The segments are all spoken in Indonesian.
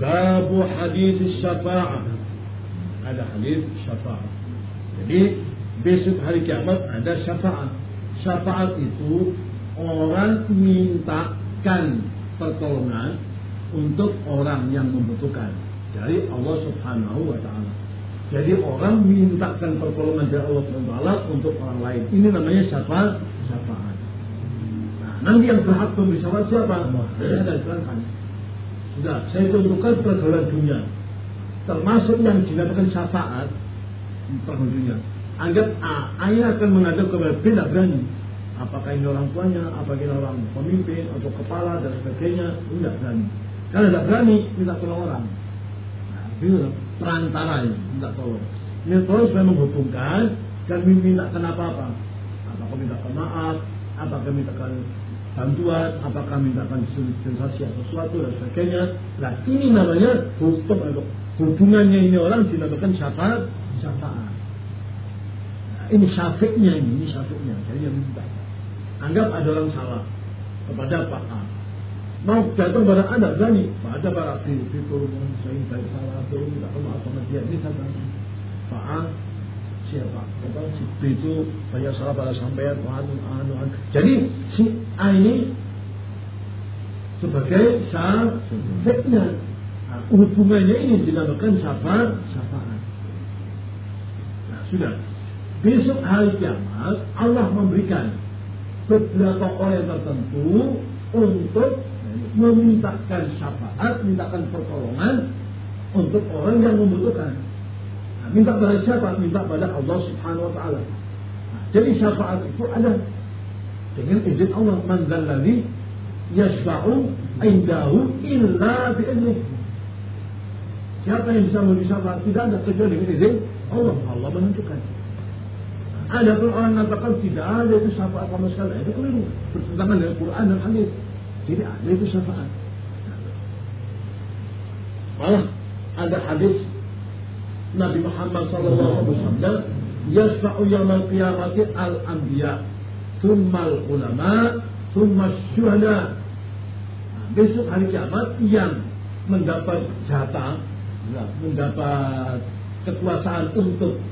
Babu hadis syafa'ah. Ada hadis syafa'ah. Jadi besok hari kiamat ada syafaat. Syafaat itu orang mintakan pertolongan untuk orang yang membutuhkan dari Allah Subhanahu wa taala. Jadi orang mintakan pertolongan dari Allah Subhanahu wa taala untuk orang lain. Ini namanya syafaat. Syafaat. Nah, nanti yang berhak memberi syafaat siapa? Saya akan Sudah, saya tentukan pergaulan dunia. Termasuk yang dinamakan syafaat pergaulan dunia. Anggap A, ayah akan menghadap kepada B, tidak berani. Apakah ini orang tuanya, apakah ini orang pemimpin atau kepala dan sebagainya, tidak berani. Karena tidak berani, minta tolong orang. Nah, itu perantara ya, minta tolong. Minta tolong supaya menghubungkan dan minta apa-apa. Apakah minta maaf, apakah minta bantuan, apakah mintakan sensasi atau sesuatu dan sebagainya. Nah ini namanya hukum atau hubungannya ini orang dinamakan syafaat, syafaat. Nah, ini syafiqnya ini, ini syafiqnya. Jadi yang minta. Anggap ada orang salah kepada Pak A. Mau datang pada Anda berani, pada para B, B saya baik salah, turun, tidak maaf sama dia, ini saya Pak A siapa? Kata si B itu banyak salah pada sampean, anu, anu, anu. Jadi si A ini sebagai syafiqnya. Nah, hubungannya ini dinamakan syafaat, syafaat. Nah, sudah. Besok hari kiamat Allah memberikan beberapa orang tertentu untuk memintakan syafaat, mintakan pertolongan untuk orang yang membutuhkan. Pada siapa? Minta pada Allah Subhanahu wa taala. Jadi syafaat itu ada dengan izin Allah. Man dzalladzi yashfa'u indahu illa bi'idnih. Siapa yang bisa memberi syafaat? Tidak ada kecuali dengan izin Allah. Allah menentukan. Ada pun orang mengatakan tidak ada itu syafaat sama sekali. Itu keliru. Bertentangan dengan Quran dan hadis. Tidak ada itu syafaat. Malah ada hadis Nabi Muhammad SAW yasfa'u yamal qiyamati al anbiya thummal ulama thumma syuhada. Nah, besok hari kiamat yang mendapat jatah ya, mendapat kekuasaan untuk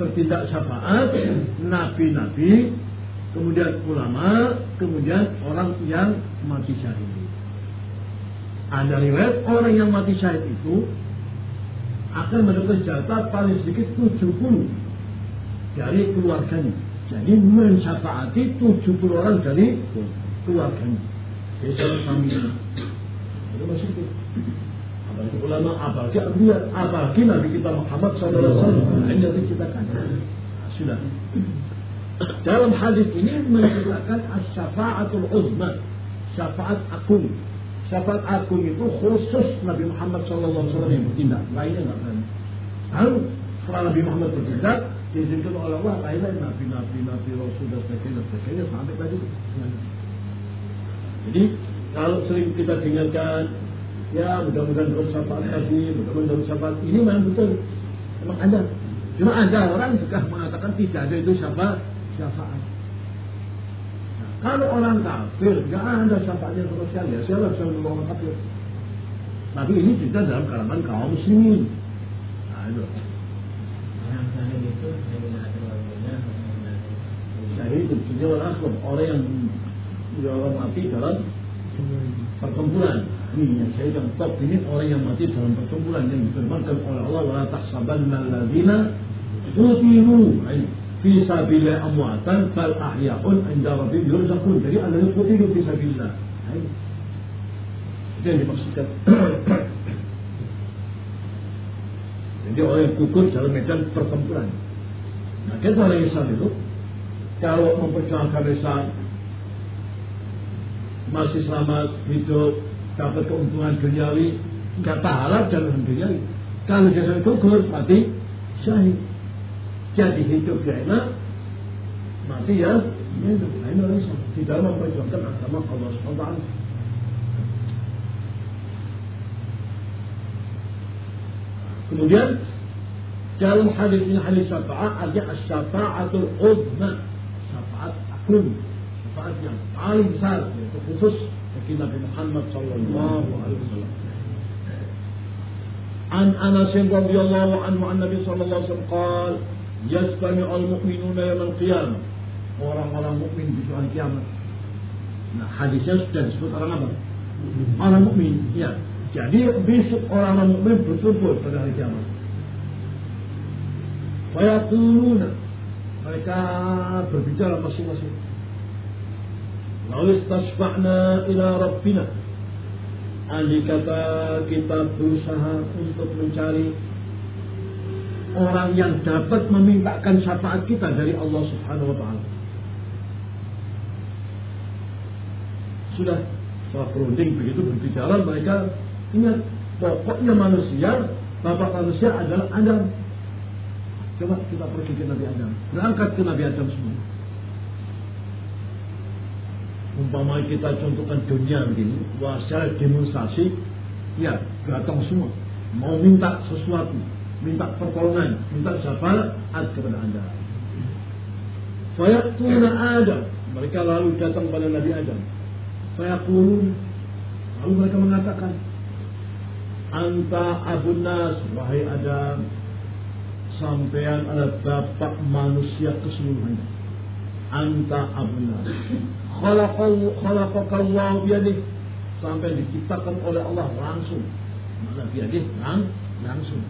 bertindak syafaat nabi-nabi kemudian ulama kemudian orang yang mati syahid. Ada riwayat orang yang mati syahid itu akan mendapat jatah paling sedikit 70 dari keluarganya. Jadi mensyafaati 70 orang dari keluarganya. Sama suaminya. Itu itu. Apalagi ulama, apalagi abdiya, apalagi Nabi kita Muhammad SAW. Ini yang diceritakan. Nah, sudah. Dalam hadis ini menceritakan as-syafa'atul uzma. Syafaat agung Syafaat agung itu khusus Nabi Muhammad SAW yang bertindak. Lainnya nggak berani. Lalu setelah Nabi Muhammad bertindak, diizinkan oleh Allah lainnya nabi-nabi, nabi rasul dan sebagainya, sebagainya sampai tadi. Jadi kalau sering kita dengarkan, ya mudah-mudahan terus syafaat tadi, mudah-mudahan terus syafaat ini memang betul, memang ada. Cuma ada orang juga mengatakan tidak ada itu syafaat, syafaat. Kalau orang kafir, nggak ada syafaatnya sama sekali. Ya, siapa yang orang kafir? Tapi ini juga dalam kalangan kaum muslimin. Nah, itu. Syahid itu orang orang yang orang mati dalam pertempuran. Ini yang syahid yang top ini orang yang mati dalam pertempuran yang difirmankan oleh Allah wa tahsabanna alladziina qutilu fi sabilillah amwatan bal ahya'un inda rabbihim yurzaqun. Jadi anda qutilu fi sabilillah. Itu yang dimaksudkan. Jadi orang yang gugur dalam medan pertempuran. Nah, kita orang Islam itu kalau memperjuangkan Islam masih selamat hidup dapat keuntungan duniawi nggak pahala dan duniawi. Kalau dia gugur mati syahid هذه توقعنا معطية من أين رسم في دام ما يتوقع كما الله سبحانه وتعالى Kemudian dalam hadis ini hadis syafaat ada syafaatul uzma syafaat agung syafaat yang paling besar yaitu khusus bagi Nabi Muhammad sallallahu alaihi wasallam. An Anas radhiyallahu anhu an Nabi sallallahu alaihi wasallam qala yastami'ul mu'minuna yaumil qiyamah. Orang-orang mukmin di hari kiamat. Nah, hadisnya sudah disebut orang apa? Orang mukmin, ya. Jadi besok orang-orang mukmin berkumpul pada hari kiamat. Fayakuluna mereka berbicara masing-masing. Lalu istasfa'na ila Rabbina. Ali kata kita berusaha untuk mencari orang yang dapat memintakan syafaat kita dari Allah Subhanahu wa taala. Sudah setelah berunding begitu berbicara mereka ingat pokoknya manusia bapak manusia adalah Adam. Coba kita pergi ke Nabi Adam. Berangkat ke Nabi Adam semua umpama kita contohkan dunia begini, wah secara demonstrasi, ya datang semua, mau minta sesuatu, minta pertolongan, minta syafaat kepada anda. Fayaqtuna Adam, mereka lalu datang pada Nabi Adam. Fayaqulun, lalu mereka mengatakan, Anta Abu Nas, wahai Adam, sampean adalah bapak manusia keseluruhannya. Anta Abu Nas. Khalaqakallahu biadih sampai diciptakan oleh Allah langsung. Mana biadih lang, langsung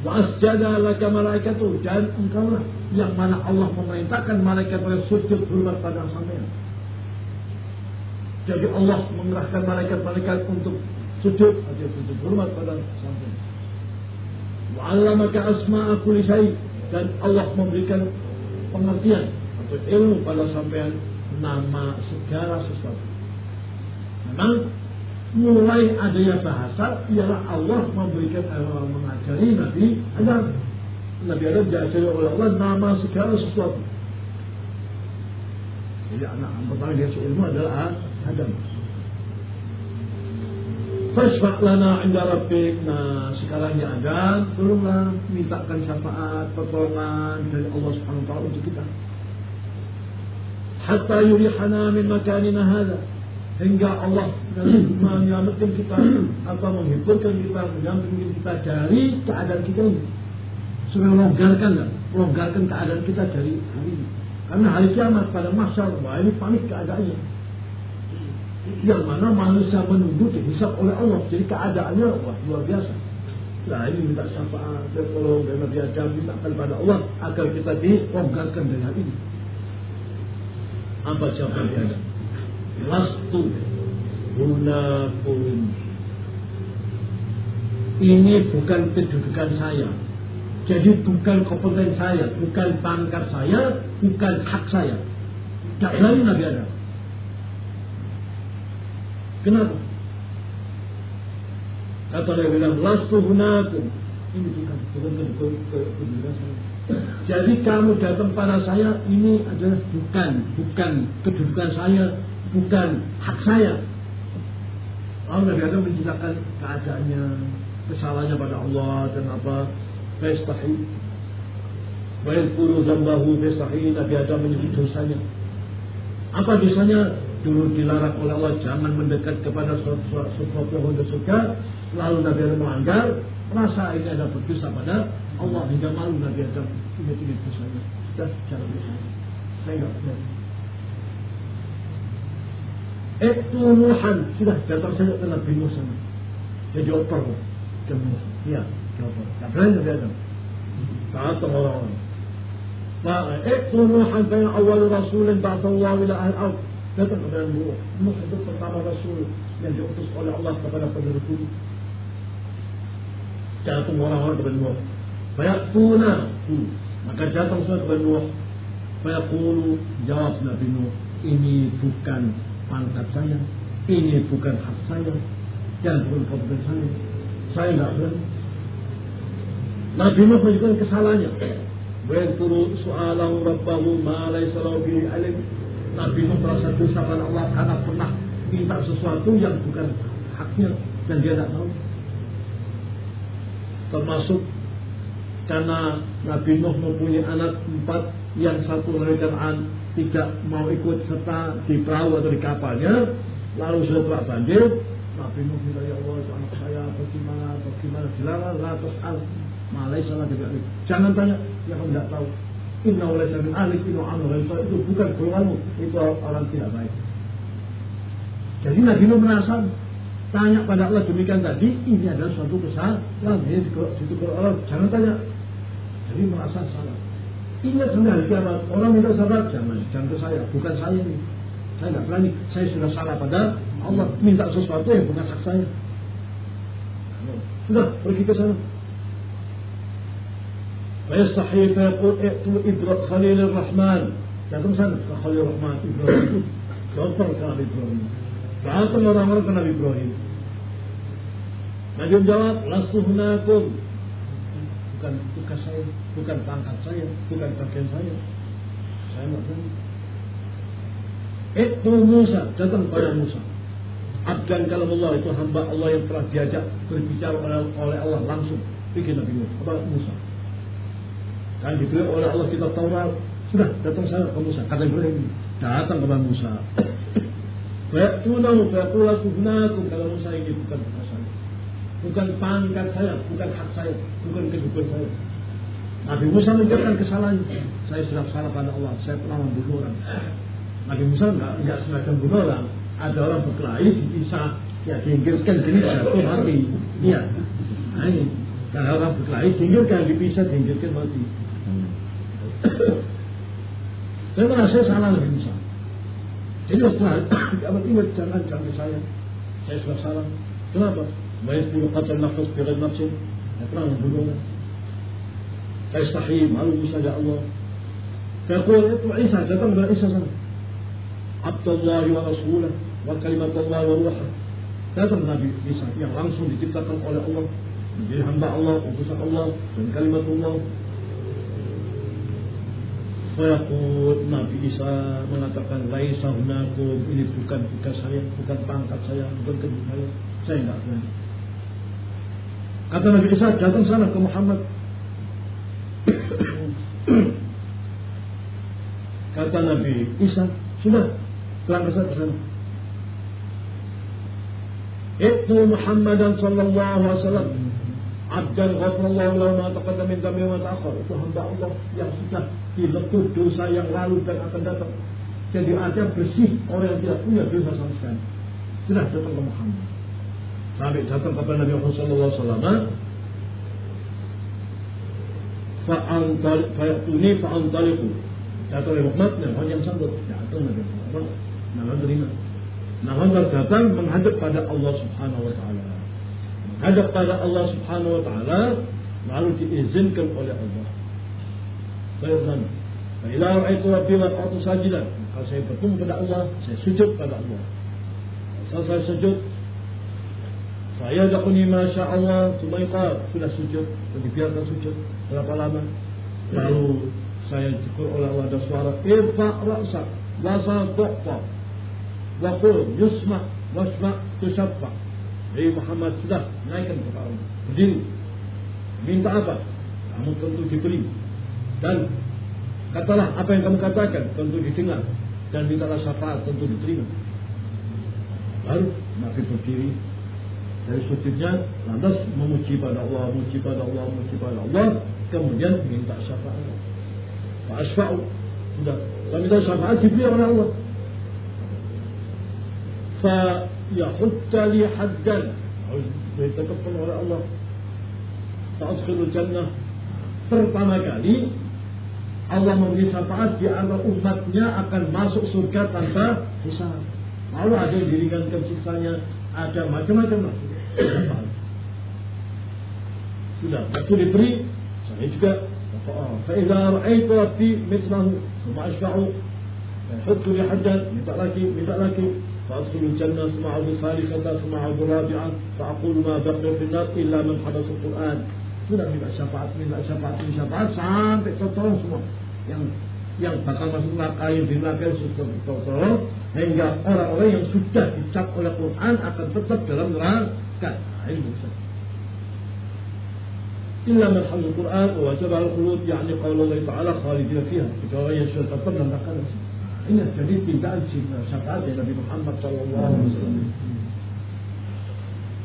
wa asjada laka malaikatu. Dan engkau lah yang mana Allah memerintahkan malaikat mereka sujud hormat pada sampean jadi Allah mengerahkan malaikat-malaikat untuk sujud. Atau sujud hormat pada sampean wa 'allamaka asma'a kulli dan Allah memberikan pengertian atau ilmu pada sampean nama segala sesuatu. Memang mulai adanya bahasa ialah Allah memberikan Allah mengajari Nabi Adam. Nabi Adam diajari oleh Allah nama segala sesuatu. Jadi anak pertama dia ilmu adalah Adam. Fasfaq lana inda rabbik. Nah, sekarang ya Adam, tolonglah mintakan syafaat, pertolongan dari Allah Subhanahu wa taala untuk kita hatta yurihana min makanina hadha hingga Allah menyelamatkan kita atau menghiburkan kita, menyampingkan kita dari keadaan kita ini. Supaya longgarkan longgarkan keadaan kita dari hari ini. Karena hari kiamat pada masa wah ini panik keadaannya. Yang mana manusia menunggu dihisap oleh Allah. Jadi keadaannya wah luar biasa. Nah ini minta syafaat, tolong dan Nabi Adam minta kepada Allah agar kita dilonggarkan hari ini. Apa jawaban Lastu hunakun. Ini bukan kedudukan saya. Jadi bukan kompeten saya, bukan pangkat saya, bukan hak saya. Tidak berani Nabi Adam. Kenapa? Kata dia bilang, lastu hunakun. Ini bukan, bukan kedudukan saya. Jadi kamu datang pada saya ini adalah bukan bukan kedudukan saya, bukan hak saya. Allah Nabi Adam menceritakan keadaannya, kesalahannya pada Allah dan apa, Faistahi. Baik guru zambahu Faistahi, Nabi Adam menyebut dosanya. Apa dosanya? Dulu dilarang oleh Allah jangan mendekat kepada sesuatu pohon surga. Lalu Nabi Adam melanggar, merasa ini ada berdosa pada Allah hingga malu Nabi Adam ingat-ingat dosanya dan cara dosa saya nggak benar itu Nuhan. Sudah datang saja ke Nabi sana jadi oper ke Nuh ya ke oper nggak berani Adam datang. Orang-orang itu Nuhan. Kaya awal Rasul yang Allah ila al-ard datang kepada Nuh Nuh itu pertama Rasul yang diutus oleh Allah kepada penduduk. Bumi datang orang-orang kepada Nuh Fayaqtuna Maka datang suatu kepada Nuh Fayaqulu. Jawab Nabi Nuh Ini bukan pangkat saya. Ini bukan hak saya. Dan bukan kompeten saya. Saya tidak berani Nabi Nuh menunjukkan kesalahannya. Wenturu soalan Rabbahu Ma'alai salau bihi alim. Nabi Nuh merasa dosa pada Allah Karena pernah minta sesuatu yang bukan haknya Dan dia tidak tahu Termasuk karena Nabi Nuh mempunyai anak empat yang satu dari Kanaan tidak mau ikut serta di perahu atau di kapalnya lalu setelah banjir Nabi Nuh minta ya Allah anak saya bagaimana bagaimana dilarang la tas'al malai salah tidak jangan tanya yang kamu tidak tahu. Inna oleh jamin ahli inu amal itu bukan golonganmu itu orang tidak baik. Jadi Nabi Nuh merasa tanya pada Allah demikian tadi ini adalah suatu kesalahan ini ditegur Allah jangan tanya. Jadi merasa salah ingat sampai hari kiamat orang minta sabar jangan jangan ke saya bukan saya ini saya tidak berani saya sudah salah pada Allah minta sesuatu yang bukan hak saya sudah pergi ke sana فيستحي فيقول ائتوا خليل الرحمن datang sana ke Khalil Rahman Ibrahim contoh ke Nabi Ibrahim datang orang-orang ke Nabi Ibrahim Nabi menjawab lasuhnakum bukan tugas saya bukan pangkat saya bukan bagian saya. Saya nggak tahu. Itu Musa datang pada Musa. Abdan kalau Allah itu hamba Allah yang telah diajak berbicara oleh Allah langsung. Bikin Nabi Musa. Kan diberi oleh Allah kita Taurat. Sudah datang saya ke Musa. Kata Ibrahim datang kepada Musa. Fa'tunahu fa'qula subnakum kalau Musa ini bukan tugas bukan pangkat saya bukan hak saya bukan kehidupan saya Nabi Musa menjelaskan kesalahan saya sudah salah pada Allah saya pernah membunuh orang Nabi Musa enggak, enggak sengaja membunuh orang ada orang berkelahi bisa ya diinggirkan jenis jatuh mati iya nah ini karena orang berkelahi diinggirkan dipisah diinggirkan mati saya merasa salah Nabi Musa. Jadi waktu kiamat ingat jangan jangan saya. Saya sudah salah. Kenapa? Kata nafas biar nafsin. Saya pernah membunuh. Saya sahih malu Musa ya Allah. Kuat itu Isa datang dari Isa Rasulah wa kalimat Allah wa ruhah. Datang Nabi Isa yang langsung diciptakan oleh Allah menjadi hamba Allah, utusan Allah dan kalimat Allah Nabi Isa mengatakan Laisa hunakum ini bukan tugas saya Bukan pangkat saya, bukan kedua saya Saya tidak berani Kata Nabi Isa datang sana ke Muhammad Kata Nabi Isa Sudah Berangkat ke sana Itu Muhammadan sallallahu alaihi wasallam Abdan ghafarallahu lahu ma taqaddama min dhanbi wa ta'akhir. Itu hamba Allah yang sudah dilebur dosa yang lalu dan akan datang. Jadi ada bersih orang yang tidak punya dosa sama sekali. Sudah datang ke Muhammad. Sampai datang kepada Nabi Muhammad sallallahu alaihi wasallam. Fa'antali fa'atuni fa'antaliku. Datang oleh Muhammad, Nabi yang sambut. Datang Nabi Muhammad. Nabi terima. Nabi datang menghadap pada Allah Subhanahu wa taala menghadap pada Allah Subhanahu wa taala lalu diizinkan oleh Allah. Bayangkan, Bila ra'aitu rabbi wa ta'atu sajidan, kalau saya bertemu pada Allah, saya sujud pada Allah. Setelah saya sujud, saya dakuni masya Allah, sumaikal, sudah sujud, dibiarkan sujud. Berapa lama? Lalu saya cukur oleh ada suara, Irfa ra'sa, wasa tuqfa, wa qul yusma, wasma, tusabba. Hei Muhammad sudah naikkan kepala berdiri. Minta apa? Kamu tentu diberi. Dan katalah apa yang kamu katakan tentu didengar. Dan mintalah syafaat tentu diterima. Lalu Nabi berdiri dari sujudnya lantas memuji pada Allah, memuji pada Allah, memuji pada Allah, kemudian minta syafaat. Fa'asfa'u. Sudah. Saya minta syafaat diberi oleh Allah. Fa'yahutta li haddan. Harus ditetapkan oleh Allah. Fa'adkhulu jannah. Pertama kali Allah memberi syafaat di antara umatnya akan masuk surga tanpa hisab. Lalu ada yang diringankan kesiksanya, ada macam-macam lagi. Sudah, waktu diberi, saya juga فإذا رأيت ربي مثله ثم أشفع يحط لي حدا minta lagi, minta lagi فأدخل الجنة ثم أعود الثالثة ثم أعود الرابعة فأقول ما بقي في النار إلا من حدث القرآن sudah minta syafaat, minta syafaat, minta syafaat sampai tertolong semua. Yang yang bakal masuk neraka yang di neraka sudah tertolong Sehingga orang-orang yang sudah dicap oleh Quran akan tetap dalam neraka. Nah, ini bisa. Illa man hamil Quran wa jabal qulub yakni qaul Allah Ta'ala khalidina fiha. Kecuali yang sudah tetap dalam neraka. Ini jadi tindakan syafaat dari Nabi Muhammad sallallahu alaihi wasallam.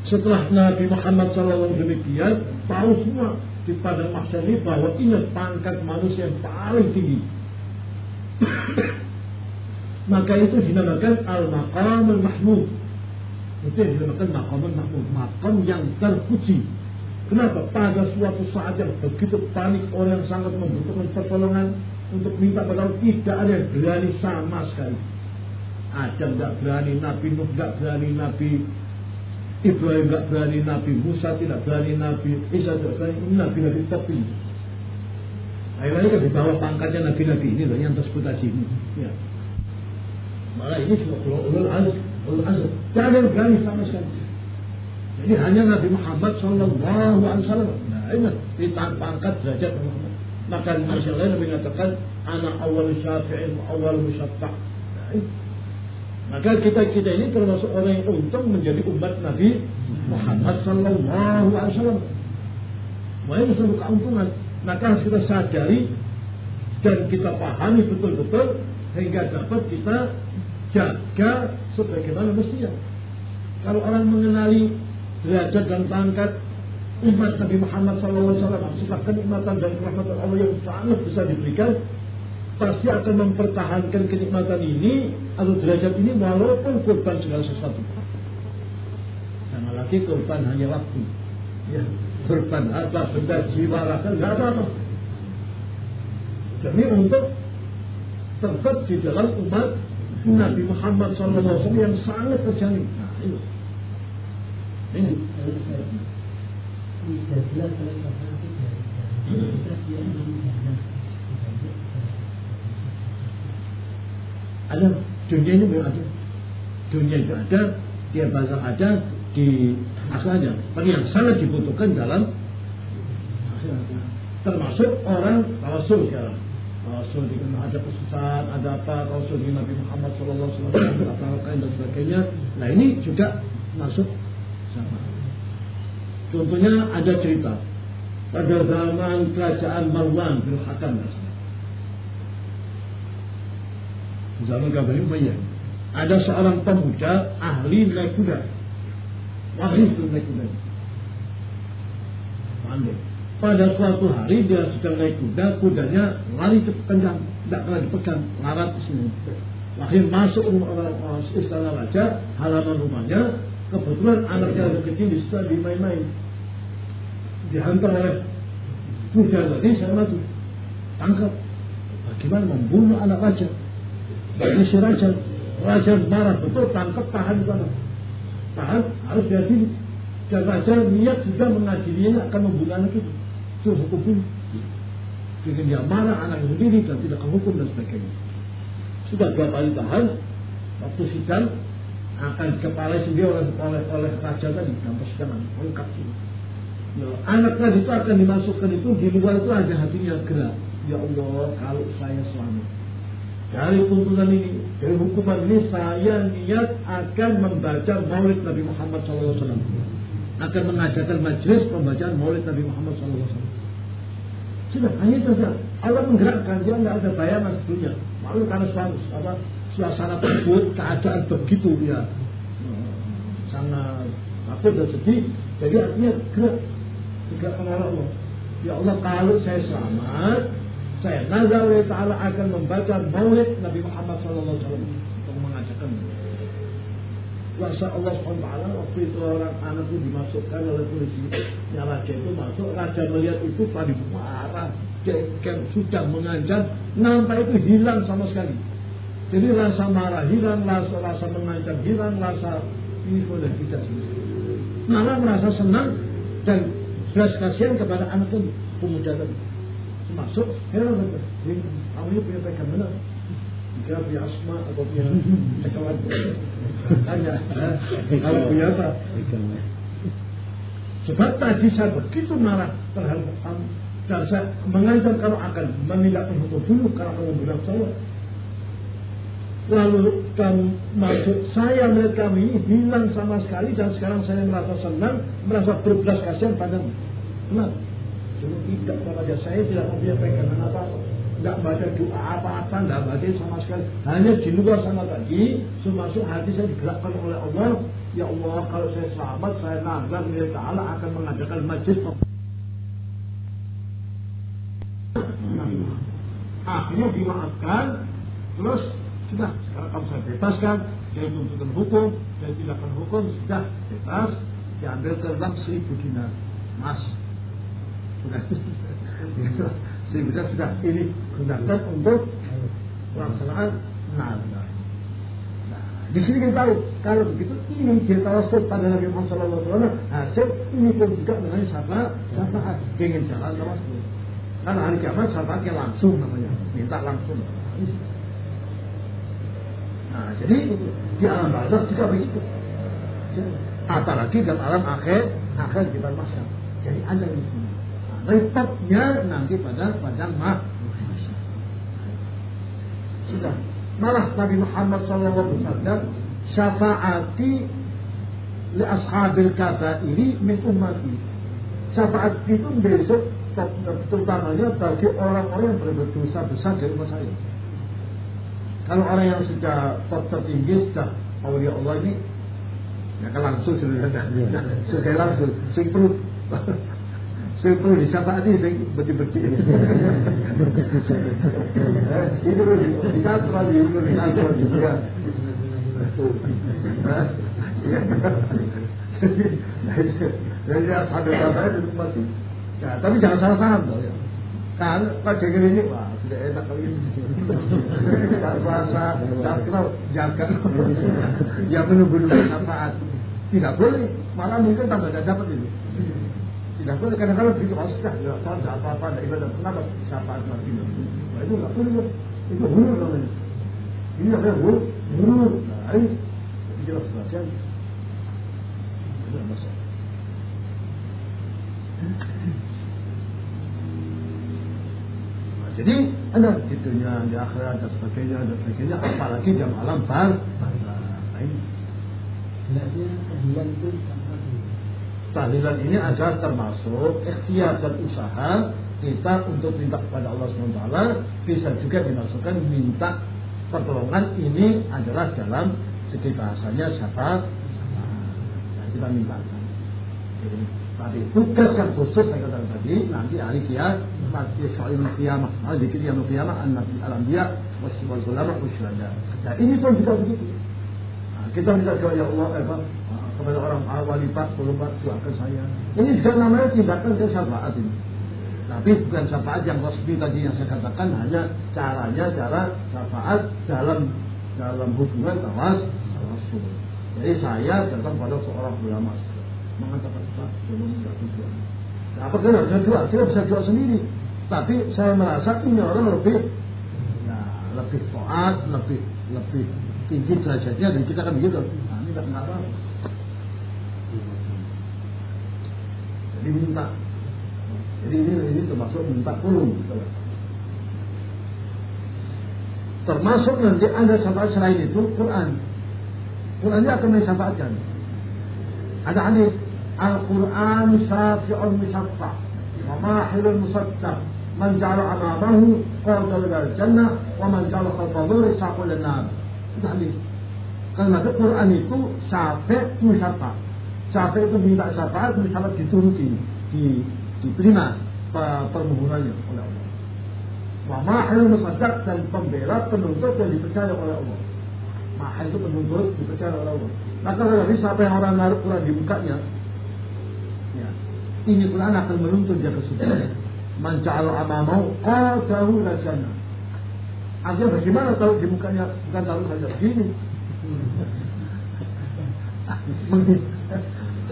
Setelah Nabi Muhammad SAW demikian, tahu semua di padang mahsyar ini bahwa ini pangkat manusia yang paling tinggi. Maka itu dinamakan al-maqam al-mahmud. Itu yang dinamakan maqam al-mahmud. Maqam yang terpuji. Kenapa? Pada suatu saat yang begitu panik orang sangat membutuhkan pertolongan untuk minta pada tidak ada yang berani sama sekali. Adam tidak berani, Nabi Nuh tidak berani, Nabi Ibrahim tidak berani, Nabi Musa tidak berani, Nabi Isa tidak berani, Nabi Nabi tapi Akhirnya kan di bawah pangkatnya Nabi-Nabi ini yang tersebut tadi ini. Ya. Malah ini cuma ulul azm, ulul azm. Tidak ada yang berani sama sekali. Jadi hanya Nabi Muhammad Sallallahu Alaihi Wasallam. Nah ini di pangkat derajat Muhammad. Maka Masya Allah Nabi mengatakan anak awal syafi'in awal musyafa'. Nah, maka kita kita ini termasuk orang yang untung menjadi umat Nabi Muhammad Sallallahu Alaihi Wasallam. Makanya satu keuntungan. Maka harus kita sadari dan kita pahami betul-betul sehingga dapat kita jaga sebagaimana mestinya. Kalau orang mengenali derajat dan pangkat umat Nabi Muhammad SAW, sifat kenikmatan dan rahmatan Allah yang sangat bisa diberikan, pasti akan mempertahankan kenikmatan ini atau derajat ini walaupun korban segala sesuatu. Sama lagi korban hanya waktu. Ya, korban harta, benda, jiwa, rasa, nggak apa-apa. Demi untuk tetap di dalam umat Nabi Muhammad SAW yang sangat terjamin. Nah, ini. Ini. Ada dunia ini memang ada. Dunia itu ada, dia bahasa ada di akhirnya. Yang sangat dibutuhkan dalam termasuk orang rasul sekarang. Rasul dikenal ada pesan, ada apa, Rasul di Nabi Muhammad Sallallahu Alaihi Wasallam, apa dan sebagainya. Nah ini juga masuk sama. Contohnya ada cerita. Pada zaman kerajaan Marwan bin Hakam zaman Gabani Umayyah. Ada seorang pemuda ahli naik kuda. Ahli naik kuda. Pandai pada suatu hari dia sedang naik kuda, kudanya lari kencang, tidak pernah dipegang, larat ke sini. Akhir masuk rumah istana raja, halaman rumahnya, kebetulan anaknya yang kecil di situ dimain-main. Dihantar oleh kuda tadi, saya maju. Tangkap. Bagaimana membunuh anak raja? Bagi si raja. Raja marah betul, tangkap, tahan di sana. Tahan, harus dia sini. Dan raja niat sudah mengadilinya akan membunuh anak itu itu hukum Bikin dia marah anak sendiri dan tidak hukum dan sebagainya. Sudah dua kali tahan, waktu sidang akan kepala sendiri oleh oleh oleh raja tadi dalam persidangan lengkap itu. Nah, anak itu akan dimasukkan itu di luar itu ada hatinya gerak. Ya Allah, kalau saya selamat. Dari tuntutan ini, dari hukuman ini saya niat akan membaca maulid Nabi Muhammad SAW. Akan mengadakan majelis pembacaan maulid Nabi Muhammad SAW. Sudah hanya itu saja. Allah menggerakkan dia nggak ada bayangan sebelumnya. Malu karena suatu apa suasana tersebut keadaan begitu ya sangat takut dan sedih. Jadi artinya gerak gerak mengarah Allah. Ya Allah kalau saya selamat, saya nazar Taala akan membaca maulid Nabi Muhammad SAW mengajarkan Masa Allah SWT waktu itu orang anak itu dimasukkan oleh polisi Ya raja itu masuk Raja melihat itu tadi marah Jengkel sudah mengancam Nampak itu hilang sama sekali. Jadi rasa marah hilang Rasa, rasa mengancam hilang Rasa ini sudah tidak Malah merasa senang Dan belas kasihan kepada anak itu Pemuda tadi. Masuk Heran Kamu ini punya pegang benar Jika punya asma atau punya cekawan Hanya kalau punya apa? Sebab tadi saya begitu marah terhadap kamu dan saya mengancam kalau akan menindakkan hukum dulu karena kamu bilang saya. Lalu kamu masuk saya melihat kami ini hilang sama sekali dan sekarang saya merasa senang, merasa berbelas kasihan padamu. Kenapa? Cuma tidak pada saya tidak punya pegangan apa-apa nggak baca doa apa-apa, nggak baca sama sekali. Hanya di luar sana tadi, semasuk hati saya digerakkan oleh Allah, Ya Allah, kalau saya selamat, saya nazar milik Ta'ala akan mengadakan majlis akhirnya dimaafkan. Terus sudah sekarang kamu saya bebaskan. Dari tuntutan hukum dari tindakan hukum sudah bebas. Diambil dalam seribu dinar mas sudah dinar sudah ini gunakan untuk pelaksanaan nazar nah, di sini kita tahu kalau begitu ini dia tawasul pada Nabi Muhammad SAW hasil ini pun juga dengan syafaat syafaat. Ingin jalan tawasul karena hari kiamat syafaatnya langsung namanya. Minta langsung. Nah jadi di alam barzah juga begitu. Apalagi dalam alam akhir akhir kita masa jadi ada di sini nah, repotnya nanti pada padang mah sudah. Malah Nabi Muhammad SAW syafaati li ashabil ini min ummati. Syafaat itu besok terutamanya bagi orang-orang yang dosa besar dari umat saya. Kalau orang yang sudah top tertinggi sudah awliya Allah ini ya kan langsung sudah langsung sing perlu sing perlu disyafaati sing beti-beti ini itu kita terlalu itu kantor juga jadi ada kata itu masih ya tapi jangan salah paham loh ya. Kan kalau dengar ini wah sudah enak kali ini. Tak puasa tak kenal jaga. Ya menunggu-nunggu manfaat tidak boleh. Malah mungkin tambah tidak dapat itu tidak boleh kadang-kadang begitu oh sudah ya tidak apa-apa tidak ibadah. Kenapa syafaat lagi nah itu nggak boleh itu hulu namanya. Ini apa hulu hulu nah ini jelas saja itu masalah Jadi ada di dunia, di akhirat dan sebagainya dan sebagainya, apalagi di alam bar. Tahlilan itu ini adalah termasuk ikhtiar dan usaha kita untuk minta kepada Allah SWT bisa juga dimasukkan minta pertolongan ini adalah dalam segi bahasanya siapa nah, kita minta. Tapi tugas yang khusus saya katakan tadi nanti hari kiamat nanti soal kiamat, hari dikit yang kiamat an-nabi al-anbiya wal ulama wasyuhada. Nah ini pun juga begitu. Nah, kita minta doa ya Allah eh, kepada orang wali pak, tolong pak doakan saya. Ini juga namanya tindakan dari syafaat ini. Tapi bukan syafaat yang resmi tadi yang saya katakan hanya caranya cara syafaat dalam dalam hubungan tawas tawasul. Jadi saya datang pada seorang ulama mengatakan Pak, belum tidak tujuan. Nah, apa kita bisa jual? Kita bisa jual sendiri. Tapi saya merasa ini orang lebih ya, lebih toat, lebih lebih tinggi derajatnya dan kita kan begitu. Nah, ini apa diminta. Jadi ini ini termasuk minta kurung. Termasuk nanti ada syafaat selain itu Quran. Qurannya akan disyafaatkan. Ada hadis Al-Quran syafi'un misafah. wa mahilun musaddaq man ja'ala amamahu qawdal al jannah wa man ja'ala khalfahu risaqul nar. Itu hadis. Karena Quran itu syafi' misafah syafi' itu minta syafaat musyafa dituruti di, diterima permohonannya oleh Allah wa mahil musaddaq dan pembela penuntut yang dipercaya oleh Allah mahil itu penuntut dipercaya oleh Allah maka kalau siapa yang orang naruh Quran di mukanya ini Quran akan menuntun dia ke surga. Man ja'ala amamau qatahu la. Artinya bagaimana tahu di mukanya bukan tahu saja begini.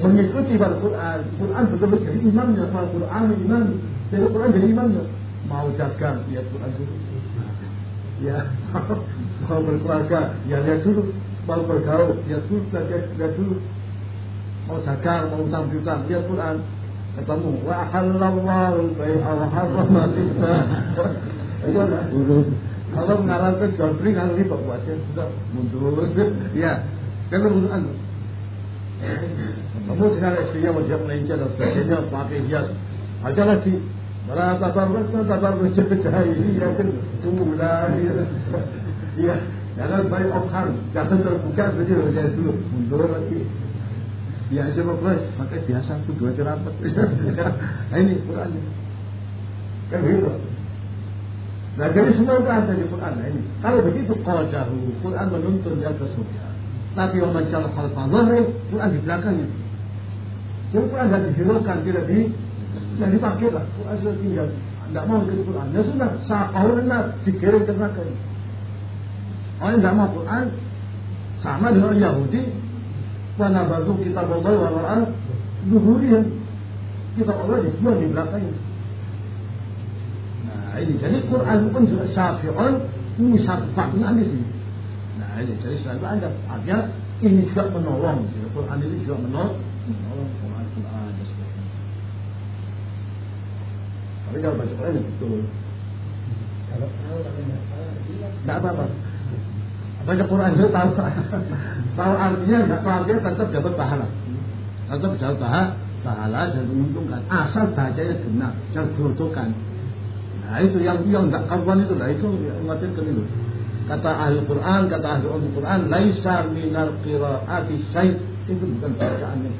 Mengikuti pada Quran. Quran betul-betul jadi imamnya. Al Quran imam. Jadi Quran jadi imamnya. Mau jaga, ya Quran dulu. Ya, mau berkeluarga, ya lihat dulu. Mau bergaul, ya dulu, lihat dulu. Mau jaga, mau sambutan, lihat Quran ketemu wa halallahu bai'a wa harrama riba kalau mengarahkan jual beli kalau riba buatnya sudah mundur ya urusan kamu sekarang istrinya wajib melainkan dan sebagainya pakai hias aja lagi Malah tabarruk kan tabarruk ini ya kan ya jangan baik okan jangan terbuka saja dulu mundur lagi Ya coba plus, pakai biasa tuh dua cerapet. nah ini Qurannya. Kan gitu. Nah jadi semua itu ada di Quran. Nah, ini. Kalau begitu kalau jauh, Quran menuntun dia ke surga. Tapi yang mencari hal zahir, Quran di belakangnya. Jadi Quran tidak dihilangkan, tidak di, tidak dipakai lah. Quran sudah tinggal. Tidak mau ikut Quran. Ya sudah, nak dikirim ke neraka. Orang yang tidak mau Quran, sama dengan Yahudi, Mana baru kita Allah wa ra'al Duhurian Kita Allah dibuang di belakangnya Nah ini jadi Quran pun juga syafi'un Ini syafi'atnya di sini Nah ini jadi selalu ada Artinya ini juga menolong. Quran ini juga menolong. Menolong Quran Quran dan sebagainya. Tapi kalau baca Quran betul. Kalau tahu tapi tidak Tidak apa-apa. Baca Quran itu tahu. Tahu artinya nggak tahu artinya tetap dapat pahala. Tetap dapat pahala, pahala dan menguntungkan. Asal bacanya benar, jangan berotokan. Nah itu yang yang nggak karuan itu. Lah itu yang mengatakan itu. Kata ahli Quran, kata ahli ulum Quran, laisa minal qiraati syai itu bukan bacaan yang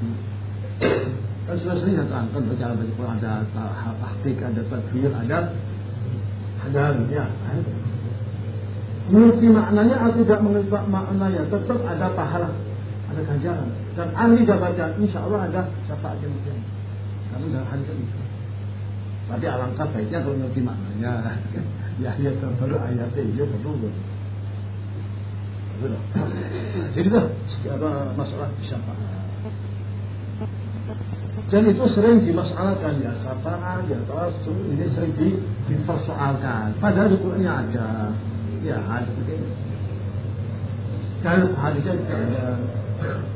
Kan sudah sering saya terangkan baca baca Quran ada tahqiq, ada tadbir, ada ada ya. Mengerti maknanya atau tidak mengerti maknanya tetap ada pahala, ada ganjaran. Dan ahli dah baca, insya Allah ada syafaat yang mungkin. Kamu dah hadis itu. Tapi alangkah baiknya kalau mengerti maknanya. ya ya terbaru ayatnya ya perlu. Jadi itu apa masalah syafaat. Dan itu sering dimasalahkan ya syafaat, ya tawasul ini sering dipersoalkan. Padahal Qurannya ada. Ya, hadis begini. Kan hadisnya ada.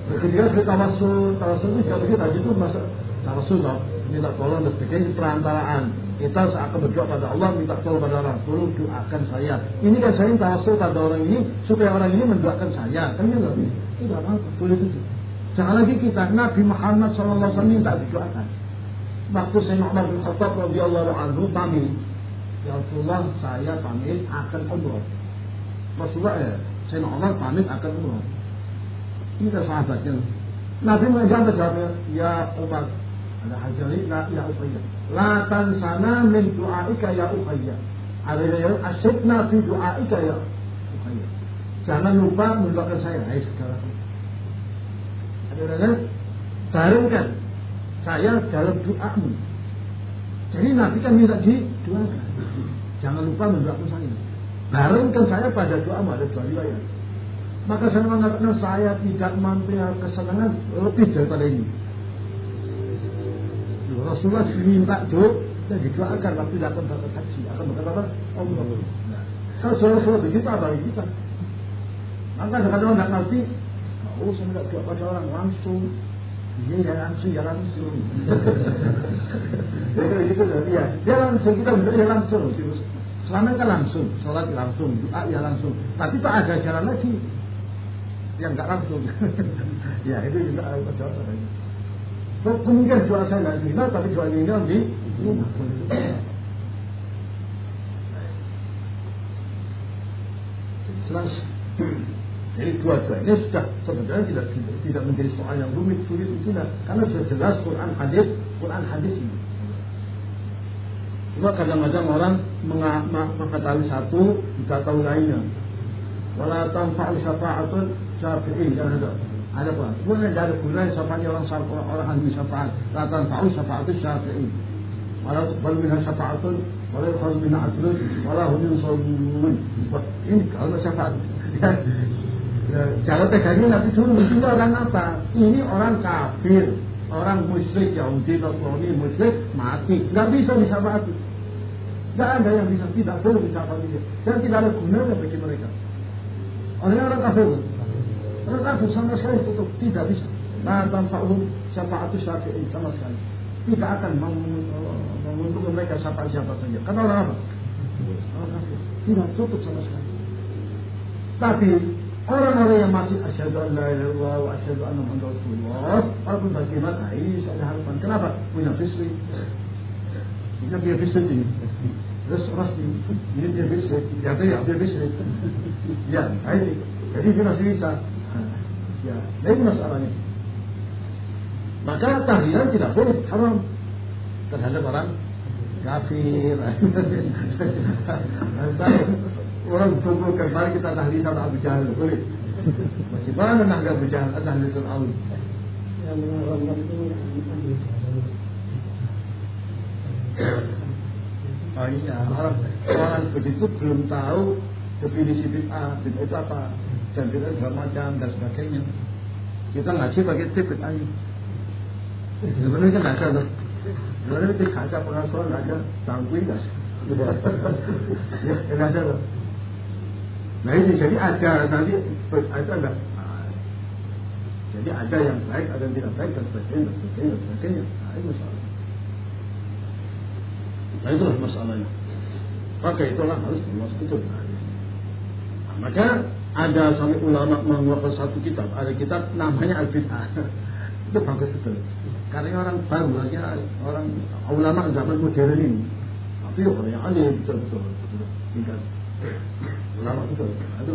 Ketika kita tawasul, tawasul itu kalau kita itu masa tawasul loh, minta tolong dan sebagainya perantaraan. Kita seakan berdoa pada Allah, minta tolong pada orang, tolong doakan saya. Ini kan saya tawasul pada orang ini supaya orang ini mendoakan saya. Kan ya ini Tidak apa-apa, boleh itu. Jangan lagi kita Nabi Muhammad SAW minta didoakan. Waktu saya Umar bin Khattab radhiyallahu anhu pamit, Ya Rasulullah saya pamit akan umroh. Rasulullah ya, saya Umar pamit akan umroh. Ini sahabatnya. Nabi menjawab jawabnya, ya Umar, ada hajari, la ya Uqayyah. La tansana min du'aika ya Uqayyah. Ada yang asyikna fi du'aika ya Uqayyah. Jangan lupa mendoakan saya. Hai. Ada yang barengkan saya dalam doamu. Jadi Nabi kan minta didoakan. Jangan lupa mendoakan saya. Barengkan saya pada doa ada dua riwayat. Maka saya mengatakan saya tidak mampu kesenangan lebih daripada ini. Rasulullah diminta doa dan didoakan waktu akan berangkat haji akan berkata apa? Allah. Nah, kalau Rasulullah begitu apa kita? Maka ada orang tidak ngerti, oh saya tidak doa pada orang langsung. Iya ya langsung ya langsung. Jadi itu ya, dia langsung kita berdoa langsung. Selama kan langsung, sholat langsung, doa ya langsung. Tapi tak ada jalan lagi yang nggak langsung. ya itu juga harus jawab So, kemungkinan doa saya nggak diterima, tapi doa ini di rumah. Jelas. Jadi dua-dua ini sudah sebenarnya tidak tidak menjadi soal yang rumit sulit itu karena sudah jelas Quran hadis Quran hadis ini. Cuma kadang-kadang orang mengetahui satu, tidak tahu lainnya. Wala tanfa'u syafa'atun syafi'i. Jangan ada. Ada apa? Sebenarnya dari gunanya syafaatnya orang orang ahli syafaat. La tanfa'u syafa'atun syafi'i. Wala tuqbal minha syafa'atun. Wala yukhaz minha adlun. Wala hum yunsawun. Ini kalau syafaat. Cara tegaknya Nabi dulu mesti orang apa? Ini orang kafir, orang musyrik Yahudi, Nasrani, musyrik mati, nggak bisa disyafaati. Tidak ada yang bisa, tidak boleh dia. Dan tidak ada gunanya bagi mereka. Orang orang kafir. Orang kafir sama sekali tutup. Tidak bisa. Nah, tanpa umum syafaat syafi'i sama sekali. Tidak akan menguntungkan mereka siapa siapa saja. Karena orang apa? Tidak tutup sama sekali. Tapi orang-orang yang masih asyhadu an la ilaha illallah wa asyhadu anna muhammadar rasulullah walaupun bagaimana ini ada harapan. Kenapa? Punya fisri. Punya dia fisri ini. Terus pasti ini dia bisa, ya dia bisa. Ya, ini. Jadi dia masih bisa. Ya, ini masalahnya. Maka tahlilan tidak boleh haram terhadap orang kafir. orang tunggu kembali kita tahlilan sama Abu Jahal boleh. Masih mana nak Abu Jahal? Yang mengharamkan itu Oh iya, orang, orang begitu belum tahu definisi bid'ah, bid'ah itu apa, bid'ah segala macam dan sebagainya. Kita ngaji pakai tip bid'ah ini. Sebenarnya kan ada tuh. Sebenarnya itu kaca pengasuhan ada, sih? Ya, ada tuh. Nah ini jadi ada nanti ada enggak? Jadi ada yang baik, ada yang tidak baik dan sebagainya, dan sebagainya, dan sebagainya. Nah, itu masalah. Nah itulah masalahnya. Maka itulah harus itu. Nah, maka ada sampai ulama mengeluarkan satu kitab, ada kitab namanya Al-Bid'ah. itu bagus betul. Karena orang baru aja, orang ulama zaman modern ini. Tapi orang yang alim betul-betul. Tingkat ulama betul. Itu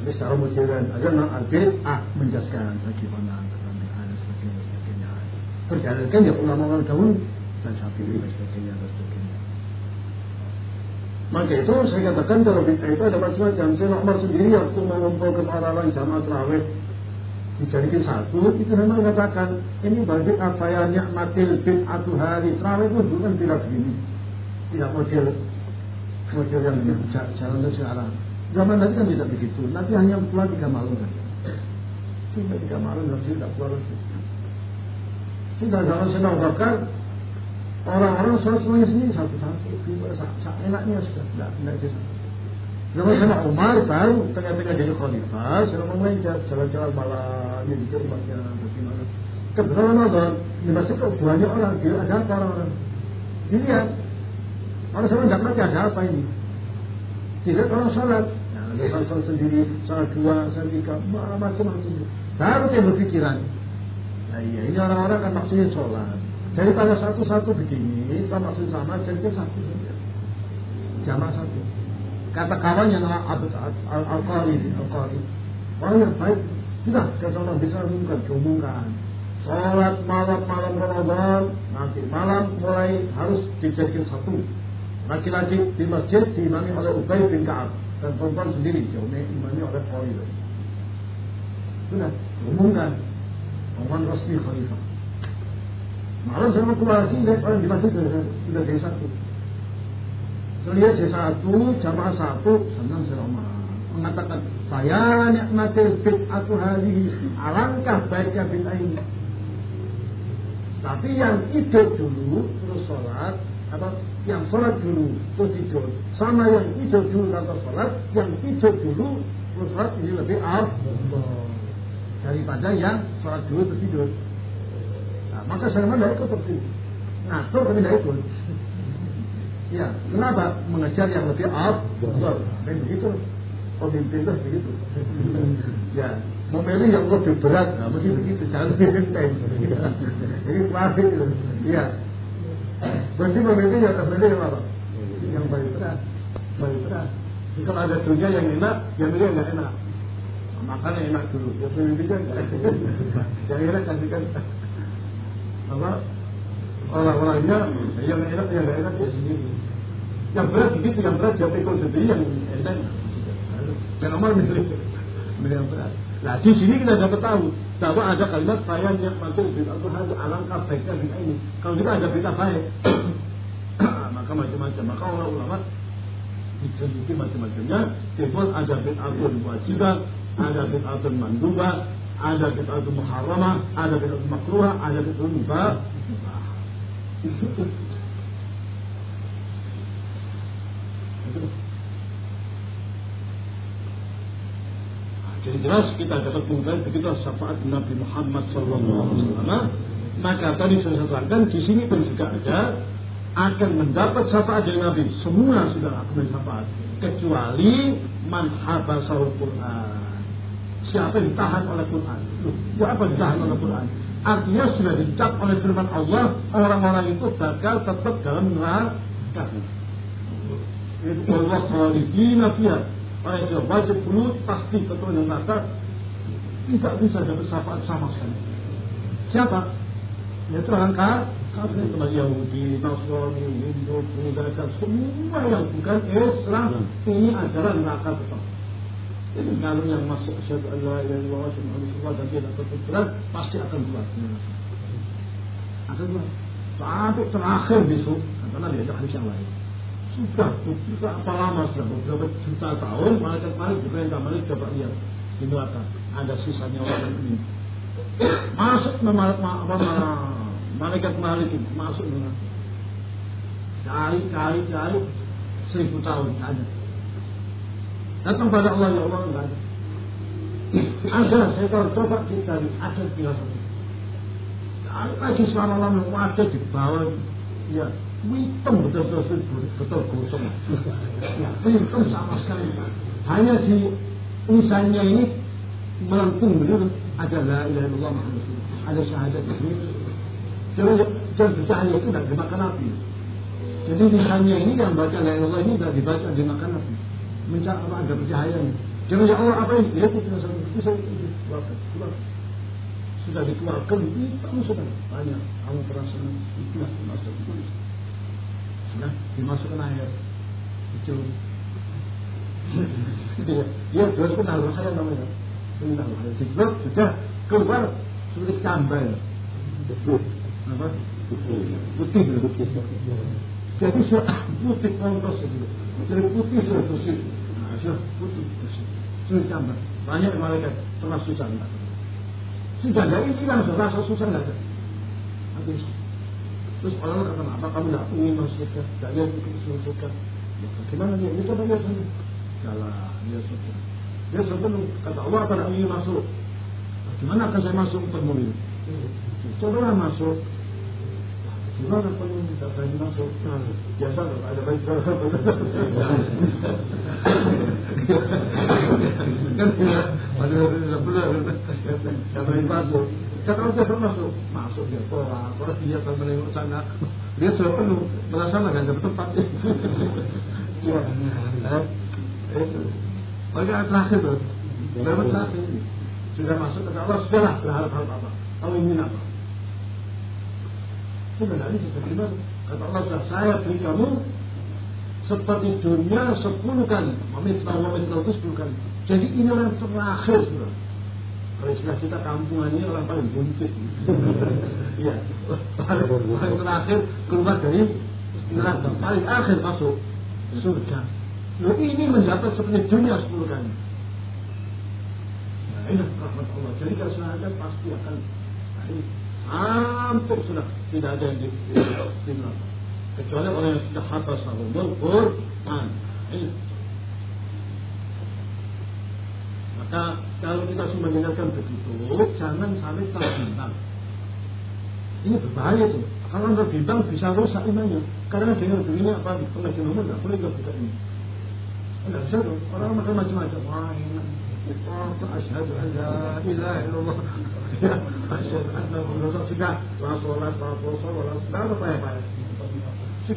Jadi secara modern, ada nama Al-Bid'ah menjelaskan bagaimana tentang dan sebagainya. Perjalanan ya ulama orang dahulu dan sapi dan sebagainya dan sebagainya. Maka itu saya katakan kalau bid'ah itu ada macam-macam. Saya Umar sendiri waktu mengumpulkan orang-orang jamaah terawih dijadikan satu itu memang mengatakan ini bagi apa yang nikmatil bid'atu hari? Terawih itu bukan tidak begini tidak model model yang jalan sekarang zaman nanti kan tidak begitu. Nanti hanya keluar tiga malam kan. Cuma tiga malam nanti tidak keluar lagi. Sudah zaman senang bakar Orang-orang sholat semuanya sendiri satu-satu, dua, enaknya sudah tidak tidak bisa. Zaman sama Umar tahu tengah-tengah jadi khalifah, saya mulai jalan-jalan malam, ini di rumahnya, bagaimana. Kebetulan Ramadan, di masjid kok banyak orang, dia ada apa orang-orang? Dilihat, orang sama tidak ngerti ada apa ini. Tidak orang sholat, nah, sholat sendiri, sholat dua, sholat tiga, macam-macam. Baru dia berpikiran. Nah iya, ini orang-orang kan maksudnya sholat. Daripada satu-satu begini, sama sama, jadi satu saja. Jamaah satu. Kata kawannya nama Abu Al-Qari, Al-Qari. Orang yang baik, sudah, kalau bisa umumkan, diumumkan. Sholat malam-malam Ramadan, nanti malam mulai harus dijadikan satu. Laki-laki di masjid diimami oleh Ubay bin Ka'ab dan perempuan sendiri diimami oleh Khalid. Sudah, umumkan. Oman resmi khalifah. Malah saya sini, saya orang di masjid sudah, jadi satu. Saya lihat satu, jamaah satu, senang saya. Mengatakan, saya nikmatil bid'atu hari alangkah baiknya bid'ah ini. Tapi yang tidur dulu, terus sholat, apa yang sholat dulu, terus tidur. Sama yang tidur dulu, atau sholat, yang tidur dulu, terus sholat, ini lebih afdol. Daripada yang sholat dulu, terus tidur. Maka Salman tidak ikut seperti Ngatur tapi tidak ikut. Ya, kenapa? Mengejar yang lebih afdal. Dan begitu. Pemimpin itu begitu. ya, memilih yang lebih berat. Nah, mesti begitu. Jangan lebih enteng. Ini klasik itu. Ya. Berarti pemimpin yang terpilih yang apa? Yang paling berat. Paling berat. Jika ada dunia yang enak, yang milih yang enak. Makanya enak dulu. Ya pemimpinnya enggak. yang enak kasihkan apa orang-orangnya yang enak yang tidak enak dia sendiri. Yang berat begitu yang berat dia pikul sendiri yang enak yang amal milih yang berat. Nah di sini kita dapat tahu bahwa ada kalimat saya yang bin al harus alangkah baiknya bid'ah ini. Kalau kita ada bid'ah baik maka macam-macam. Maka orang ulama dijeliti macam-macamnya. Timbul ada bid'ah wajibah ada bid'ah mandubah ada bid'ah muharramah, ada bid'ah makruhah, ada bid'ah mubah. Jadi jelas kita dapat mengetahui begitu syafaat Nabi Muhammad SAW. Maka tadi saya sampaikan di sini pun juga ada akan mendapat syafaat dari Nabi. Semua sudah akan syafaat kecuali man Quran siapa yang ditahan oleh Quran. Loh, siapa yang ditahan oleh Quran? Artinya sudah dicap oleh firman Allah, orang-orang itu bakal tetap dalam neraka. Itu Allah khalidina fiha. Orang yang wajib dulu pasti betul neraka tidak bisa dapat syafaat sama sekali. Siapa? Ya orang kafir teman Yahudi, Nasrani, Hindu, Buddha, semua yang bukan Islam ini adalah neraka tetap. Kalau yang masuk asyhadu an la ilaha illallah wa asyhadu dan dia dapat pasti akan keluar. Akan keluar. Sampai terakhir besok, karena dia ada hadis yang lain. Sudah, sudah apa lama sudah beberapa juta tahun, malaikat malaikat diperintah malaikat coba lihat di neraka ada sisanya orang ini. Masuk malaikat malaikat masuk neraka. Cari, cari, cari seribu tahun ada. Datang pada Allah ya Allah enggak ada. Kalau coba dicari, ada satu. Lagi selama lama ada di bawah, ya hitam betul-betul betul gosong. Ya, hitam sama sekali. Hanya di misalnya ini melengkung beliau ada la ilaha illallah Muhammad ada syahadat ini. Jadi dan bercahaya itu tidak dimakan api. Jadi misalnya ini yang baca la ilaha illallah ini tidak dibaca dimakan api mencari apa ada percayaan. Jangan ya Allah apa ini? Ya itu satu bisa dikeluarkan. Keluar. Sudah dikeluarkan hitam sudah banyak. Kamu perasaan itulah dimasuk itu. Sudah dimasukkan air. Itu. Ya, terus harus saya namanya. Sudah, sudah, sudah keluar sudah tambah. Apa? Putih, putih, putih. Jadi putih itu. Putih sudah bersih. Sudah putih. Sudah tambah. Banyak malaikat pernah enggak? Sudah dari hilang sudah rasa susah enggak ada. Habis. Terus orang kata apa kamu tidak ingin masuk? Tidak itu masuk surga. Ya, bagaimana dia? Dia coba lihat sana. Jalan, dia surga. Dia surga kata Allah apa ingin masuk? Bagaimana akan saya masuk permulir? Cobalah masuk. Gimana pun tidak berani masuk? Biasa kalau ada baik masuk. Kata masuk, masuk dia orang dia akan menengok sana, dia sudah penuh, melaksanakan dapat tempat. Ya. Maka terakhir tuh, terakhir sudah masuk kata Allah sudahlah berharap apa? Kamu ingin apa? Sebenarnya seperti itu. Kata Allah sudah saya beri kamu seperti dunia sepuluh kali. Mamit tahu itu sepuluh kali. Jadi ini orang terakhir sudah. Kalau istilah kita kampungannya orang paling buncit. Iya. Paling terakhir keluar dari neraka. Paling akhir masuk surga. Loh ini mendapat seperti dunia sepuluh kali. Nah, ini rahmat Allah. Jadi kalau sudah pasti akan nah, ini hampir sudah tidak ada yang di, di neraka. Kecuali orang yang sudah hafal sahumul Quran. Maka kalau kita mendengarkan begitu, jangan sampai terbimbang. Ini berbahaya tuh. Kalau anda bimbang bisa rusak imannya. Karena dengan begini apa pengajian umum nggak boleh nggak buka ini. Enggak bisa tuh. Orang makan macam-macam. Wah enak. Oh, asyhadu an la ilaha illallah. Ya, asyhadu anna Muhammadan sudah. La sholat, la puasa, la sudah apa ya, Pak?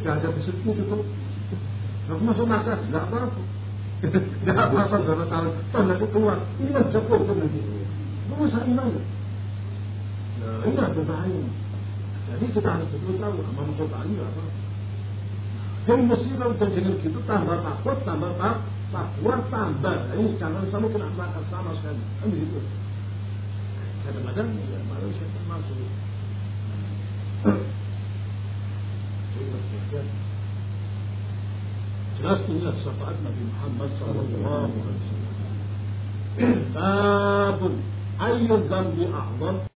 Ada besutnya. Aku masuk makan, enggak apa-apa. Enggak apa-apa berapa tahun. Nanti keluar. Ini kan bisa nanti. Iman. Nah, ini ada bahaya. Jadi kita harus betul tahu ini apa. Jadi mesti kalau dengan gitu tambah takut, tambah tak, takwa, tambah. Ini jangan sama kena makan sama sekali. Kan begitu. Kadang-kadang ya malu syaitan masuk. Jelas inilah syafaat Nabi Muhammad sallallahu alaihi wasallam. Babun ayyul dzambi a'zam